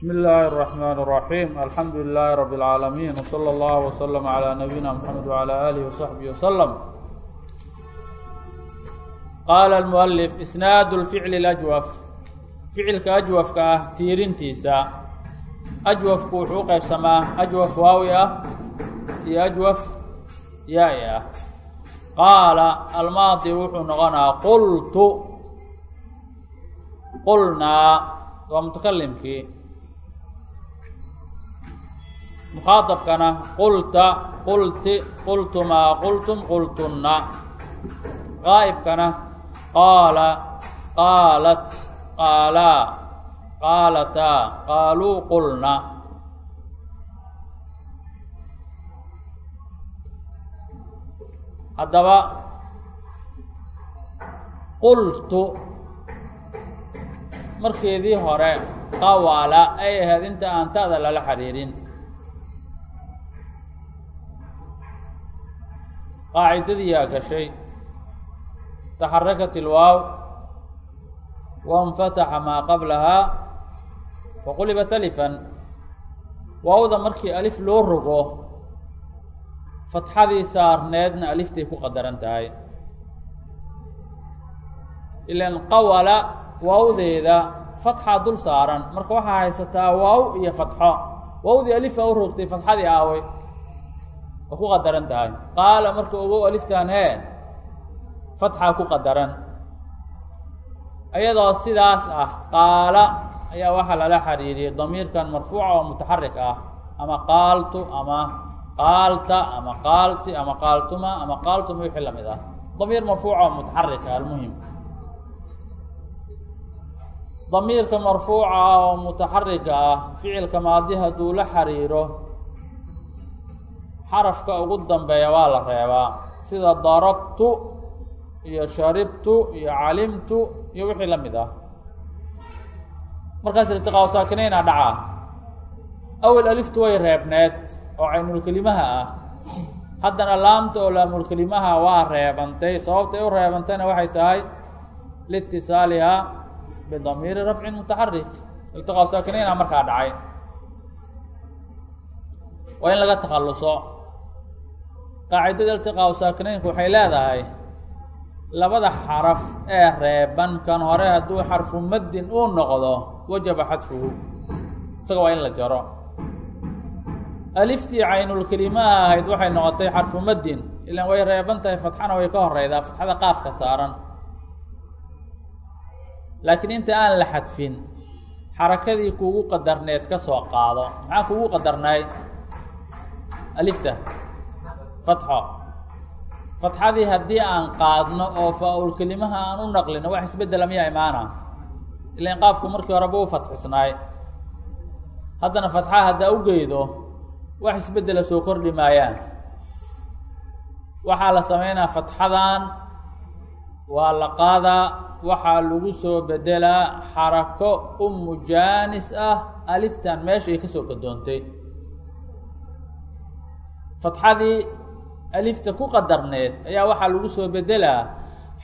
بسم الله الرحمن الرحيم الحمد لله رب العالمين وصلى الله وسلم على نبينا محمد وعلى آله وصحبه وسلم قال المؤلف إسناad الفعل الأجوف ficilka أجwفka ah tiirintiisa أجwفku wuxuu qeybsamaa أجwف waawi ah iyo أجwف yaa-i ah qaala almaadi wuxuu noqonaa qultu qulnaa waa mutakalimkii mukhaadabkana qulta qulti qultumaa qultum qultunna qaa'ibkana qaala qaalat qaalaa qaalataa qaaluu qulna haddaba qultu markeedii hore qawala ay ahayd inta aan ta'da lala xiriirin qaacidadii yaa gashay. Taxarakat ilwaaw wainfataxa maa qablahaa. Faqulibat alifan. Waawda markii alif loo rogo fatxadii saarneedna aliftay ku qadaran tahay. Ilan qawala waawdeeda fatxaa dul saaran. Marka waxaa haysataa waaw iyo fatxo. Waawdii alifa u rogtay fatxadii aaway waa ku qadaran tahay. Qaala marka ogow aliftan hee fatxaa ku qadaran. Iyadoo sidaas ah qaala ayaa waxaa lala xiriiriyey damiirkan marfuuca oo mutaxarik ah. Ama qaaltu ama qaalta ama qaalti ama qaaltuma ama qaaltuma wixii la mid ah. Damiir marfuuca oo mutaxarik ah almuhim. Damiirka marfuuca oo mutaxarika ah ficilka maadi hadduu la xiriiro xarafka ugu dambeeya waa la reebaa. Sida darabtu iyo sharibtu iyo calimtu iyo wixii la mid ah. Markaas iltiqaa saakinayna dhacaa. Awel aliftu way reebneed oo caynulkelimaha ah. Haddana laamta oo laamulkelimaha waa reebantay. Sababtay u reebantayna waxay tahay liitisaaliha bidamiiri rafcin mutaxarik iltiqaa saakinayna markaa dhacay. Waa in laga takhalluso qaacidada iltiqaa saakinaynku waxay leedahay labada xaraf ee reeban kan hore hadduu xarfu maddin uu noqdo wajaba xadfuhu isaga waa in la jaro. Aliftii caynulkelimaha ahayd waxay noqotay xarfu maddin ilaan way reeban tahay fatxana way ka horeydaa fatxada qaafka saaran. Laakiin inta aan la xadfin xarakadii kuugu qadarneed ka soo qaado maxaa kuugu qadarnaay alifta fatxo. Fatxadii haddii aan qaadno oo faa-ul kelimaha aan u naqlino wax isbeddela miyaa imaana ilan qaafku markii horeba u fatxisnaay haddana fatxaha haddaa u geydo wax isbeddela soo kordhi maayaan. Waxaa la sameynaa fatxadan waa la qaadaa waxaa lagu soo beddelaa xarako umu jaanis ah aliftan meesha ay ka soo gadoontay fatxadii alifta ku qadarneed ayaa waxaa lagu soo beddelaa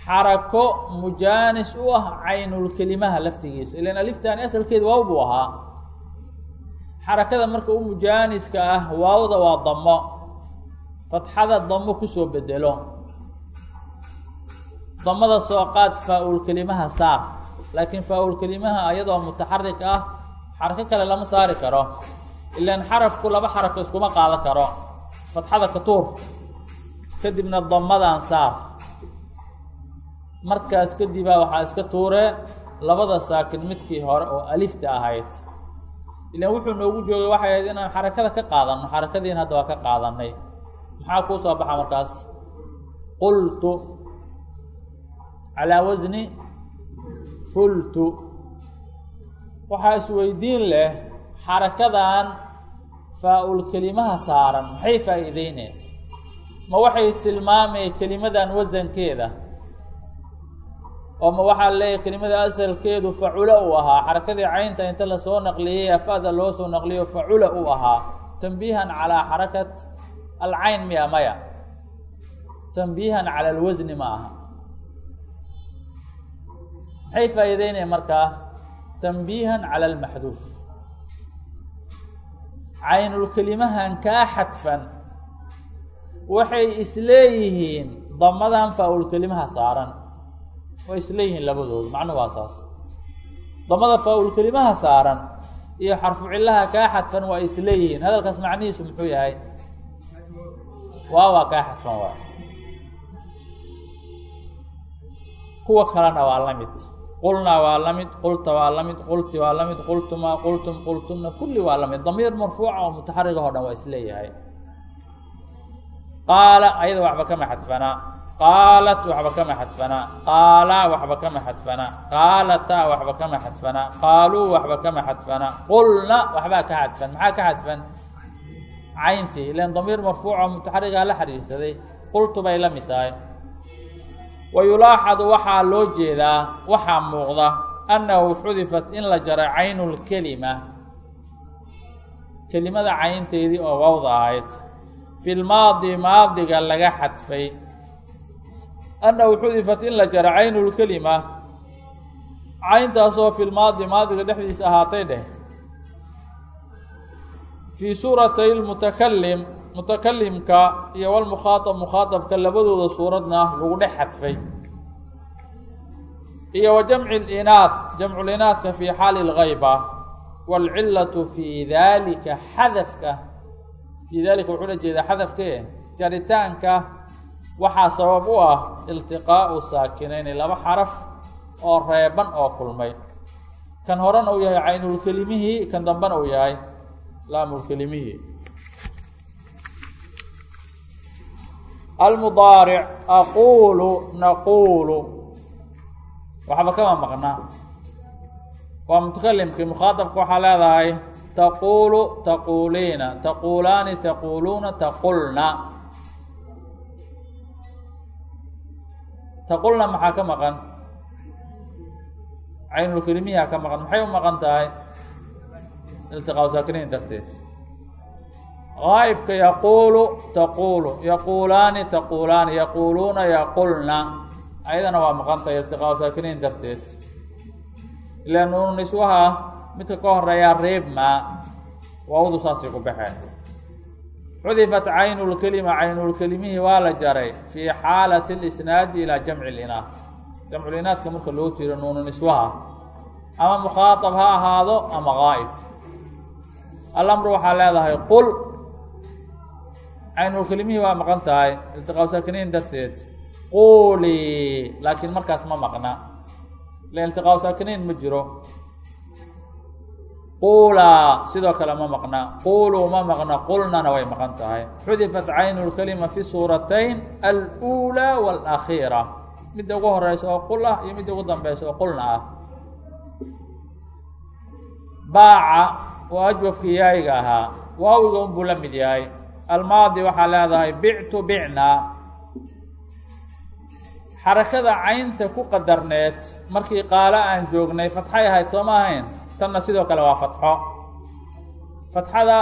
xarako mujaanis u ah caynulkelimaha laftigiisa. Ilan aliftani asalkeeda waaw buu ahaa. Xarakada marka u mujaaniska ah waawda waa damo fatxada damo ku soo bedelo. Damada soo qaad faa-ul kelimaha saar. Laakiin faa-ul kelimaha iyadoo mutaxarik ah xarako kale lama saari karo. Ilan xarafku laba xarako iskuma qaadan karo. Fatxada ka tuur kadibna damadan saar. Markaas kadibaa waxaa iska tuuree labada saakin midkii hore oo alifta ahayd. Ilaan wuxuu noogu joogay waxay ahayd inaan xarakada ka qaadanno. Xarakadiina hadda waa ka qaadanay maxaa kuu soo baxa markaas? Qultu. Calaa wasni fultu waxaa isweydiin leh xarakadan faa-ul kelimaha saaran maxay faa'iideyneen ma waxay tilmaamay kelimadan wasankeeda oo ma waxaa leeyahy kelimada asalkeedu facula uu ahaa. Xarakadii caynta inta la soo naqliyey afada loo soo naqliyo facula uu ahaa. Tanbiihan calaa xarakat alcayn miya maya. Tanbiihan cala alwasni ma aha. Maxay faa'iideynaya markaa tanbiihan cala almaxduuf. Caynulkelimahan kaa xadfan waxay isleeyihiin damadan faa-ulkelimaha saaran. Way isleeyihiin labadoodu macnuhu waa saas. Damada faa-ulkelimaha saaran iyo xarfu cillaha kaa xadfan waa isleeyihiin hadalkaas macnihiisu muxuu yahay? Waa waa kaa xadfan waa. Kuwa kalena waa la mid. Qulnaa waa la mid qulta waa la mid qulti waa la mid qultumaa qultum qultumna kulli waa la mid. Damiir marfuuca oo mutaxarig oo dhan waa is leeyahay qaala ayada waxba kama xadfanaa qaalat waxba kama xadfanaa qaalaa waxba kama xadfanaa qaalataa waxba kama xadfanaa qaaluu waxba kama xadfanaa qulna waxbaa ka xadfan. Maxaa ka xadfan? Cayntii ilan damiir marfuuca oo mutaxarigaa la xiriirsaday qultu bay la mid tahay. Wa yulaaxadu waxaa loo jeedaa waxaa muuqda annahu xudifat in la jaray caynu lkelima kelimada caynteedii oo wawda ahayd fi lmaadi maadiga laga xadfay. annahu xudifat in la jara caynu lkelima cayntaasoo fi lmaadi maadiga dhexdiisa ahaatay dheh fii suuratay lmutakalim mutakalimka iyo walmukhaaab mukhaaabka labadooda suuradna lagu dhex xadfay iyo wa jamci linaah jamculinaadka fii xaali lgayba waalcilatu fii dalika xadafka fii dalika wuxuu la jeedaa xadafke jaritaanka waxaa sabab u ah iltiqaau saakinayni laba xaraf oo reeban oo kulmay kan horena uu yahay caynulkelimihii kan dambena uu yahay laamulkelimihii almudaaric aquulu naquulu waxba kama maqnaa waa mutakalimkii mukhaaabka waxaa leedahay taquulu taquuliina taquulaani taquuluuna taqulna taqulna maxaa ka maqan caynulkelimiyaa ka maqan maxay u maqan tahay iltiqaa saakiniin darteed gaa'ibka yaquulu taquulu yaquulaani taquulaani yaquuluuna yaqulna ayadana waa maqan tahay iltiqaa saakiniin darteed ila nuunu niswaha midka ka horeeyaa reebmaa waawdu saasay ku baxeen. Xudifat caynulkelima caynulkelimihii waa la jaray fii xaalati lisnaadi ilaa jamci linaah jamculinaadka marka loo tiro nuunu niswaha. Ama mukhaaab ha ahaado ama gaa'ib alamru waxaa leedahay qul. Caynulkelimihii waa maqan tahay iltiqaa saakiniin darteed. Quulii laakiin markaas ma maqna. Iltiqaa saakiniin ma jiro quulaa sidoo kale ma maqna. Quuluu ma maqna. Qulnana way maqan tahay. Xudifat caynu lkelima fi suuratayn aluulaa waalakhiira midda ugu horeysa oo qul ah iyo midda ugu dambeysa oo qulna ah. Baaca oo ajwafkii yaayiga ahaa. Waawiga unbuu la mid yahay. Almaadi waxaa leedahay bictu bicnaa xarakada caynta ku qadarneed markii qaalo aan joognay fatxay ahayd soo ma ahayn tanna sidoo kale waa fatxo. Fatxada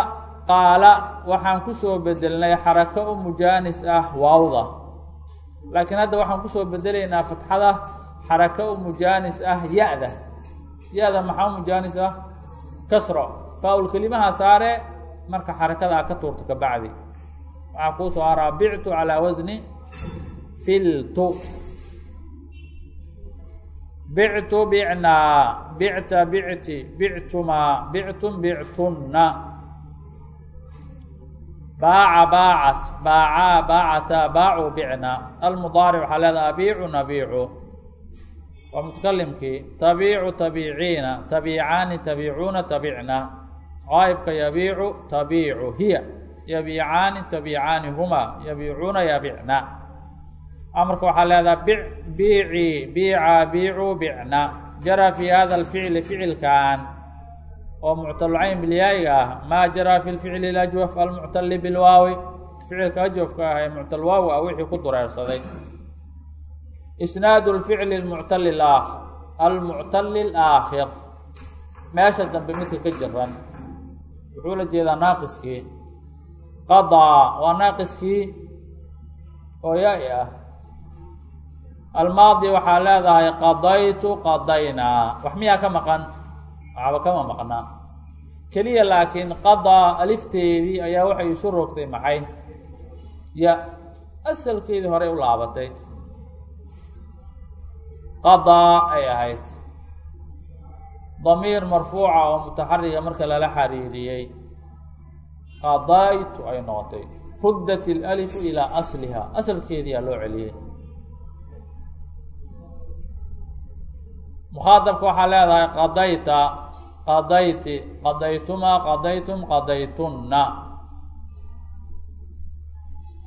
qaala waxaan ku soo bedelnay xarako u mujaanis ah waawda. Laakiin hadda waxaan ku soo bedelaynaa fatxada xarako u mujaanis ah ya-da. Ya-da maxaa u mujaanis ah? Kasro. Faa-ul kelimaha saare marka xarakada a ka tuurto ka bacdi. Waxaa kuu soo haraa bictu calaa wasni filtu bictu bicnaa bicta bicti bictumaa bictum bictunna baaca baacat baacaa baacataa baacuu bicna almudaaric waxaa leedaha abiicu nabiicu waa mutakalimkii tabiicu tabiiciina tabiicaani tabiicuuna tabicna qaa'ibka yabiicu tabiicu hiya yabiicaani tabiicaani humaa yabiicuuna yabicna amarka waxaa leedaha bic biicii biicaa biicuu bicna jara fii hada alficli ficilkan oo muctalcayn bilyaayiga ah maa jaraa fi lficli lajwaf almuctali bilwaawi ficilka ajwafka ah ee muctalwaawi ah wixii ku dureersaday. Isnaadu lficli lmuctali laakir almuctali alaakhir meesha dambe midka ka jiran wuxuu la jeedaa naaqiskii. Qadaa waa naaqiskii oo yaa-i ah almaadi waxaa leedahay qadaytu qadaynaa wax miyaa ka maqan? Waxba kama maqnaa. Keliya laakiin qadaa alifteedii ayaa waxay isu rogtay maxay? Ya asalkeedii horey u laabatay. Qadaa ay ahayd. Damiir marfuuca oo mutaxariga marka lala xariiriyey. Qadaytu ay noqotay. Ruddat ilalifu ilaa asliha. Asalkeediyaa loo celiyey mukhaadabka waxaa leedahay qadayta qadayti qadaytumaa qadaytum qadaytunna.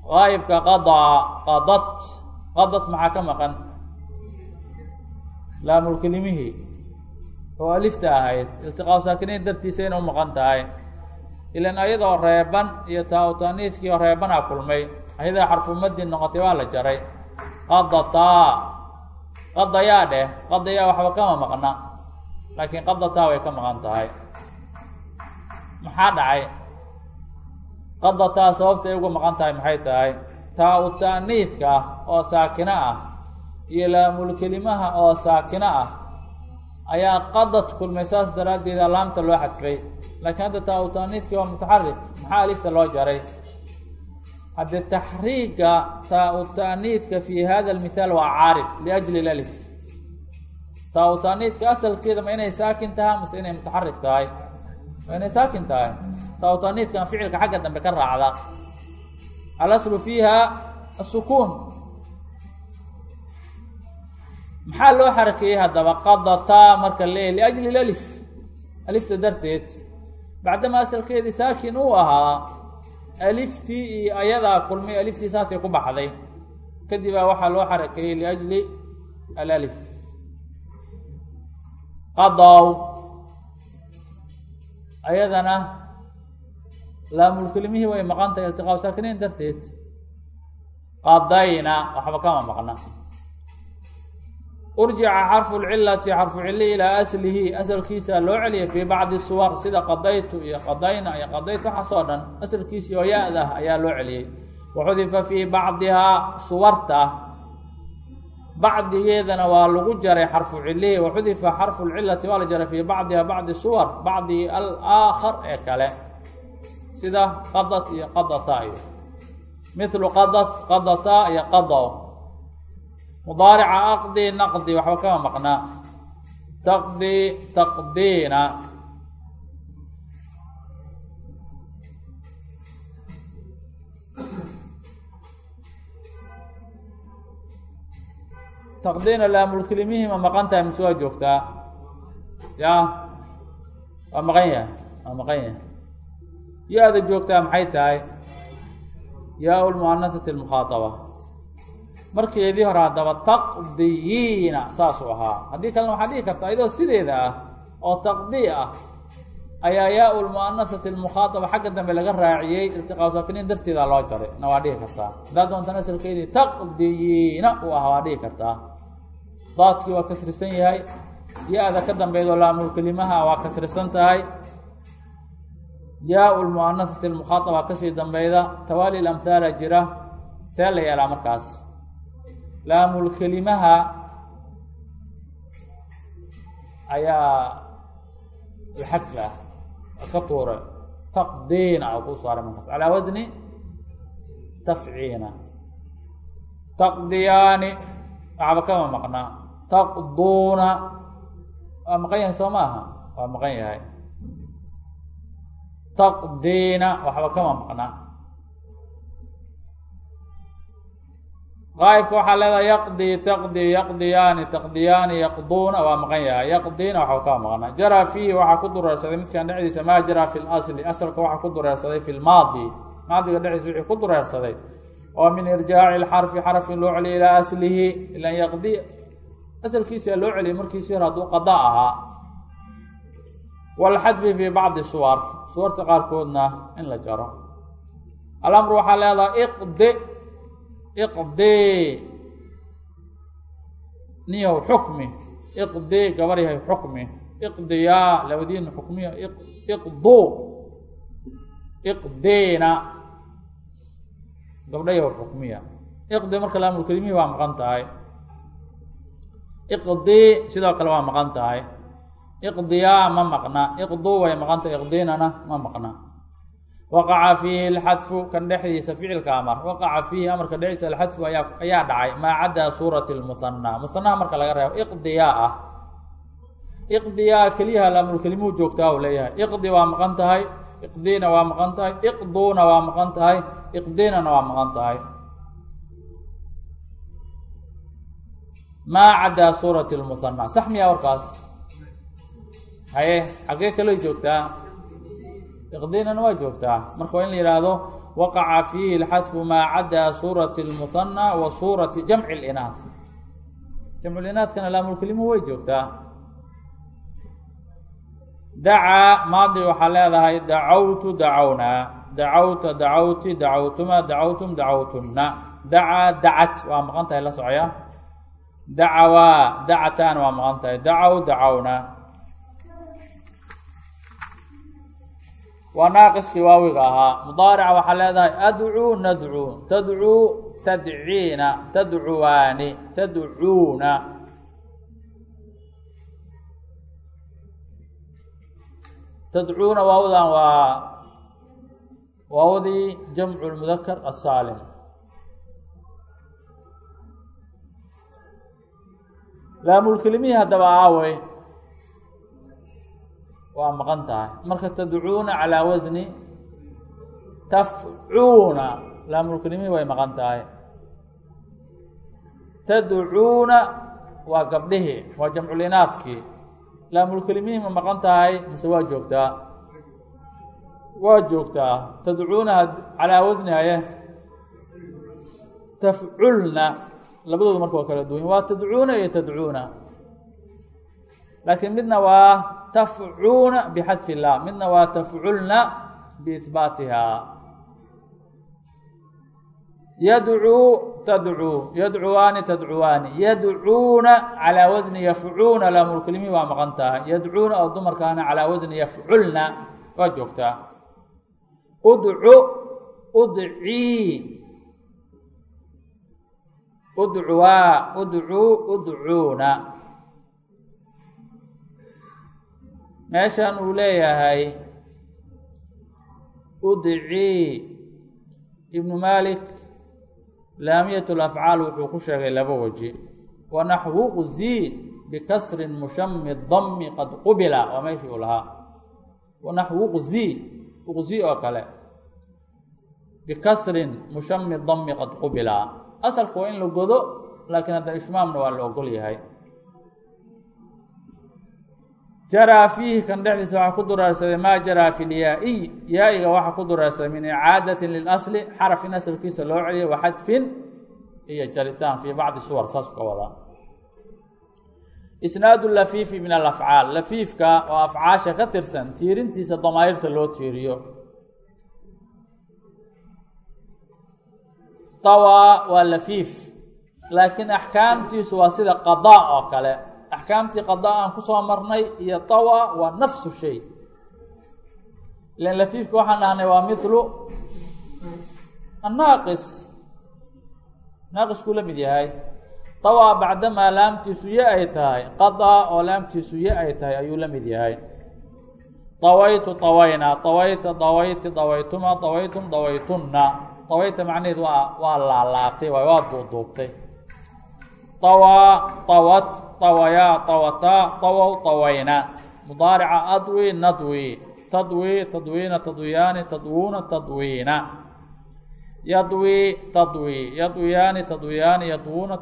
Gaayibka qadaa qadat qadat maxaa ka maqan? Laamulkelimihii oo alifta ahayd iltiqaa saakiniin dartiisa ina u maqan tahay. Ilan ayadoo reeban iyo taa-utaniidkii oo reebanaa kulmay ayadaa xarfumadin noqotay waa la jaray. Qadataa qadayaa dheh. Qadayaa waxba kama maqna. Laakiin qadataa way ka maqan tahay. Maxaa dhacay? Qadataa sababtay uga maqan tahay maxay tahay? Taa-utaniidka oo saakino ah iyo laamulkelimaha oo saakino ah ayaa qadad kulmay. Saas daraaddeeda laamta loo xadfay laakiin hadda taa-utaniidkii waa mutaxarik maxaa alifta loo jaray haddee taxriiga taa-utaniidka fi hada almithaal waa caarid liajli lalif. Taa-utaniidka asalkeeda ma inay saakin tahay mase inay mutaxarik tahay? Ma inay saakin tahay? Taa-utaniidkan ficilka xagga dambe ka raacda. Alaslu fiiha asukuun maxaa loo xarakeeyey haddaba? Qadataa marka leey liajli lalif. Alifta darteed bacdama asalkeedii saakin uu ahaa aliftii iyo ayadaa kulmay aliftii saasay ku baxday. Kadibaa waxaa loo xarakeeyey liajli alalif. Qadaw. Ayadana laamulkelimihii way maqan tahay iltiqaa saakiniin darteed. Qadayna waxba kama maqna urjica xarfu lcilati xarfu cili ilaa aslihi asalkiisa loo celiyay fii bacdi suwar sida qadaytu iyo qadayna iyo qadaytu waxaasoo dhan asalkiisii oo ya-dah ayaa loo celiyey waxudifa fii bacdihaa suwarta bacdigeedana waa lagu jaray xarfu cilihi waxudifa xarfu lcilati waa la jaray fii bacdiha bacdi suwar bacdi alaakhar ee kale. sida qadat iyo qadata iyo mithlu qadat qadata iyo qadaw mudaarica aqdi naqdi waxba kama maqnaa. Taqdi taqdiina. Taqdiina laamulkelimihii ma maqan tahay mise waa joogtaa? Ya? Waa maqan yahay waa maqan yahay. Ya-da joogtaa maxay tahay? Yaa lmuanasati markeedii hore haddaba taqdiyiina saasuu ahaa. Haddii kalena waxaa dhihi kartaa iyadoo sideeda ah oo taqdi ah ayaa yaa lmuanasati xagga dambe laga raaciyey iltiqaa saakiniin darteeda loo jaray. Na waa dhihi kartaa haddaa doontan asalkeedii taqdiyiina uu ahaa waa dhihi kartaa daadkii waa kasrisan yahay ya-da ka dambeydoo laamulkelimaha waa kasrisan tahay. Yaa lmuanasati ka sii dambeyda tawaali lamhaala jira see la yeelaa markaas laamulkelimaha ayaa laxadf ah ka tuuray taqdiina oo kuu saaray markaas calaa wasni tafciina. Taqdiyaani waxba kama maqnaa. Taqduuna waa maqan yahay soo maaha? Waa maqan yahay. Taqdiina waxba kama maqnaa qaayibka waxaa leedahay yaqdi taqdi yaqdiyaani taqdiyaani yaqduuna waa maqan yahay. Yaqdiina waxba kama maqnaa jaraa fiihi waxaa ku dureersaday midkaan dhexdiisa maa jaraa fi lasli asalka waxaa ku dureersaday fi lmaadi maadiga dhexdiisa wixii ku dureersaday oo min irjaaci lxarfi xarfin loo celiya ilaa aslihi ilan yaqdi. Asalkiisa loo celiyay markiisi hore hadduu qada ahaa. Walxadfi fii bacdi suwar. Suwarta qaarkoodna in la jaro. Alamru waxaa leedahay iqdi iqdi. Niyow xukmi. Iqdi gabar yahay xukmi. Iqdiyaa labadiina xukmiya iqdu. Iqdiina. Gabdha yaw xukmiya. Iqdi marka laamulkelimihii waa maqan tahay. Iqdi sidoo kale waa maqan tahay. Iqdiyaa ma maqna. Iqduu way maqanta iqdiinana ma maqna waqaca fiihi alxadfu kan dhexdiisa ficilka amar waqaca fiihi amarka dhexdiisa alxadfu ayaa dhacay maa caddaa suurati lmuhanaa muhanaha marka laga reebo iqdiyaa ah. Iqdiyaa keliyaha laamulkelimuhu joogtaa u leeyahay. Iqdi waa maqan tahay iqdiina waa maqan tahay iqduuna waa maqan tahay iqdiinana waa maqan tahay. Maa caddaa suurati lmuhanaa sax miyaa warkaas? Haye xaggee kaloo joogtaa iqdiinana waa joogtaa. Marka waa in la yidhaahdo waqaca fiihi alxadfu maa caddaa suurati lmuhanaa wa suurati jamci linaad jamcu linaadkana laamulkelimuhu way joogtaa. Dacaa maadi waxaa leedahay dacawtu dacawnaa dacawta dacawti dacawtuma dacawtum dacawtunna. Dacaa dacat waa maqan tahay la socya dacawaa dacataan waa maqan tahay. Dacaw dacawna waa naaqiskii waawiga ahaa. Mudaarica waxaa leedahay adcuu nadcuu tadcuu tadciina tadcuwaani tadcuuna tadcuuna waawdan waa waawadii jamcu lmudakar asaalim laamulkelimihii haddaba aawey waa maqan tahay. Marka tadcuuna calaa wasni tafcuuna laamulkelimihii way maqan tahay. Tadcuuna waa gabdhihii waa jamculinaadkii laamulkelimihii ma maqan tahay mise waa joogtaa? Waa joogtaa. Tadcuuna calaa wasni haye. Tafculna labadoodu marka waa kala duwan. Waa tadcuuna iyo tadcuuna. Laakiin midna waa tafcuuna bixadfi illah midna waa tafculna biihbaatiha yadcuu tadcuu yadcuwaani tadcuwaani yadcuuna calaa wasni yafcuuna laamulkelimihi waa maqan tahay yadcuuna oo dumarkaana calaa wasni yafculna waa joogtaa udcu udcii udcuwaa udcuu udcuuna meeshan uu leeyahay udcii ibnu malik laamiyat lafcaal wuxuu ku sheegay laba weji. Wanaxwu qzii bikasrin mushami dami qad qubila waa meeshii uu lahaa. Wanaxwu qzii uqzi oo kale bikasrin mushami dami qad qubila. Asalku waa in la godo laakiin hadda ishmaamna waa la ogol yahay jaraa fiihi kan dhexdiisa waxaa ku duraarsaday maa jaraa fi lyaa-iy yaa-iga waxaa ku duraarsaday min icaadatin lilasli xaraf in loo celiyo waxadfin iyo jaritaan fii bacdi suwar saas ka wadaa isnaadu lafiifi min alafcaal lafiifka oo afcaasha ka tirsan tiirintiisa damaa'irta loo tiiriyo. Tawa waa lafiif laakiin axkaamtiisu waa sida qadaa oo kale axkaamtii qadaa aan ku soo marnay iyo tawa waa nafsu shay. Ilan lafiifka waxaan dhahnay waa mithlu annaaqis. Naaqisku la mid yahay. Tawa bacdamaa laamtiisu ye ay tahay qadaa oo laamtiisu ye ay tahay ayuu la mid yahay. Dawaytu dawayna dawayta dawayti dawaytuma dawaytum dawaytunna. Dawayta macnaheed waa waa laalaabtay waay waa duuduubtay awaa awat awayaa awataa awow awayna mudaarica adwi nadwi tadwi tadwiina tadwiyaani tadwuuna tadwiina yadwi tadwi yadwiyaani tadwiyaani yadwuuna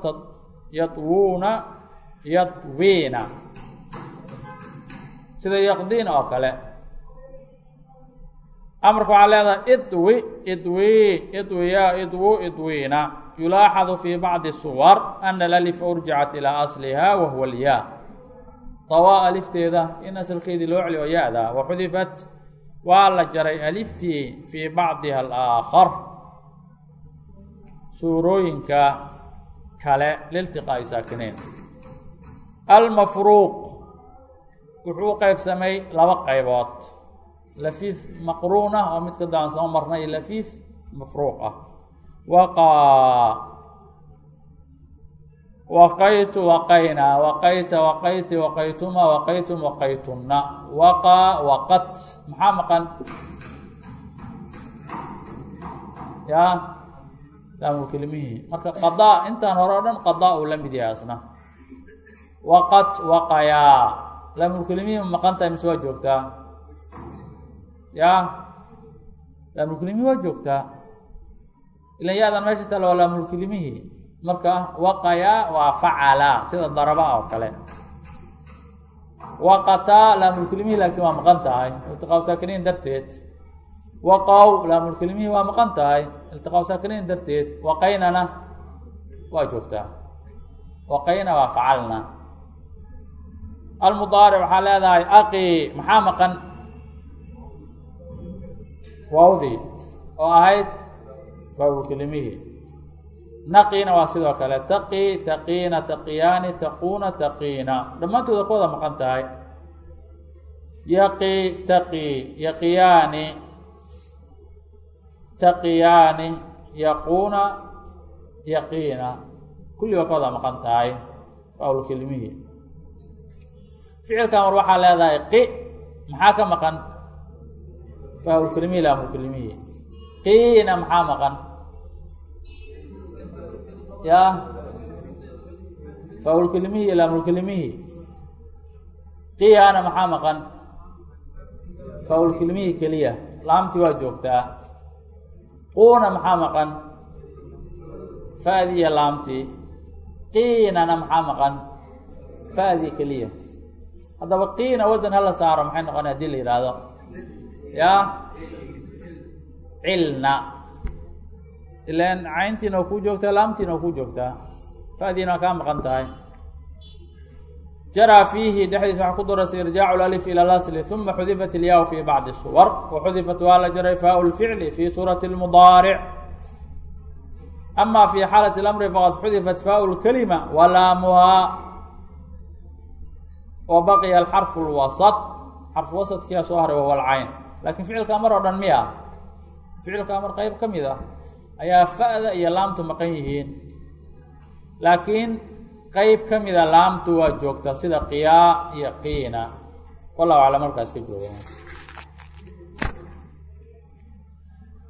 yadwuuna yadwiina sida yaqdiin oo kale amarka waxaa leedahay idwi idwi idwiya idwu idwiina yulaaxadu fi bacdi suwar ana alalifa urjicat ilaa asliha wa huwa alyaa dawaa alifteeda in asalkeedii loo celiyo ya-da waxudifat waa la jaray aliftii fii bacdiha alaakhar. Suurooyinka kale liltiqaa'i saakiniin. Almafruuq wuxuu u qeybsamay laba qaybood. Lafiif maqruun ah oo mid ka daan soo marnay lafiif mafruuq ah waqaa waqaytu waqaynaa waqayta waqayti waqaytuma waqaytum waqaytunna waqa waqat. Maxaa maqan? Ya. Laamulkelimihii marka qadaa intaan hore o dhan qadaa uu la mid yahay asna. Waqat waqayaa laamulkelimihii ma maqan tahay waa joogtaa? Ya. Laamulkelimihii waa joogtaa ilan ya-dan meesha tale waa laamulkelimihii marka waqayaa waa facala sida daraba oo kale. Waqataa laamulkelimihii laakiin waa maqan tahay. Iltiqaa saakiniin darteed. Waqow laamulkelimihii waa maqan tahay. Iltiqaa saakiniin darteed waqaynana waa joogtaa waqayna waa facalna almudaaric waxaa leedahay aqi maxaa maqan? Waawdii oo ahayd waawlkelimihii naqiina waa sidoo kale taqi taqiina taqiyaani taquuna taqiina dhammaantooda ka wada maqan tahay yaqi taqi yaqiyaani taqiyaani yaquuna yaqiina kulli waa ka maqan tahay waawlkelimihii ficilkan war waxaa leedahay qi maxaa ka maqan faawlkelimihii laamulkelimihii qiina maxaa maqan ya. Faawlkelimihii laamulkelimihii qiyaana maxaa maqan? Faawlkelimihii keliya. Laamtii waa joogtaa quuna maxaa maqan? Faadii iyo laamtii qiinana maxaa maqan? Faadii keliya. Haddaba qiina wasan hala saaro maxay noqona haddii la yidhaahdo? Ya. Cilna ilan cayntiina waa kuu joogtaa laamtiina waa kuu joogtaa. Fadiina waa kaa maqan tahay. Jaraa fiihi dhexdiisa waxaa ku darasa irjaacu alif ila lasli uma xudifat ilyaau fi bacdi suwar. Waxudifat waa la jaray faau lficli fi suurati lmudaaric ama fi xaalati اlamri faqad xudifat faau lkalima walaamuhaa wa baqiya alxarfu lwasط xarfu wasadkiia soo haray wahuwa alcayn. Lakin ficilka amar oo dhan miya ficilka amar qeyb ka mid ah ayaa fa'da iyo laamtu maqan yihiin. Laakiin qeyb ka mida laamtu waa joogta sida qiyaa iyo qiina. Wallahu aclam markaas ka jooga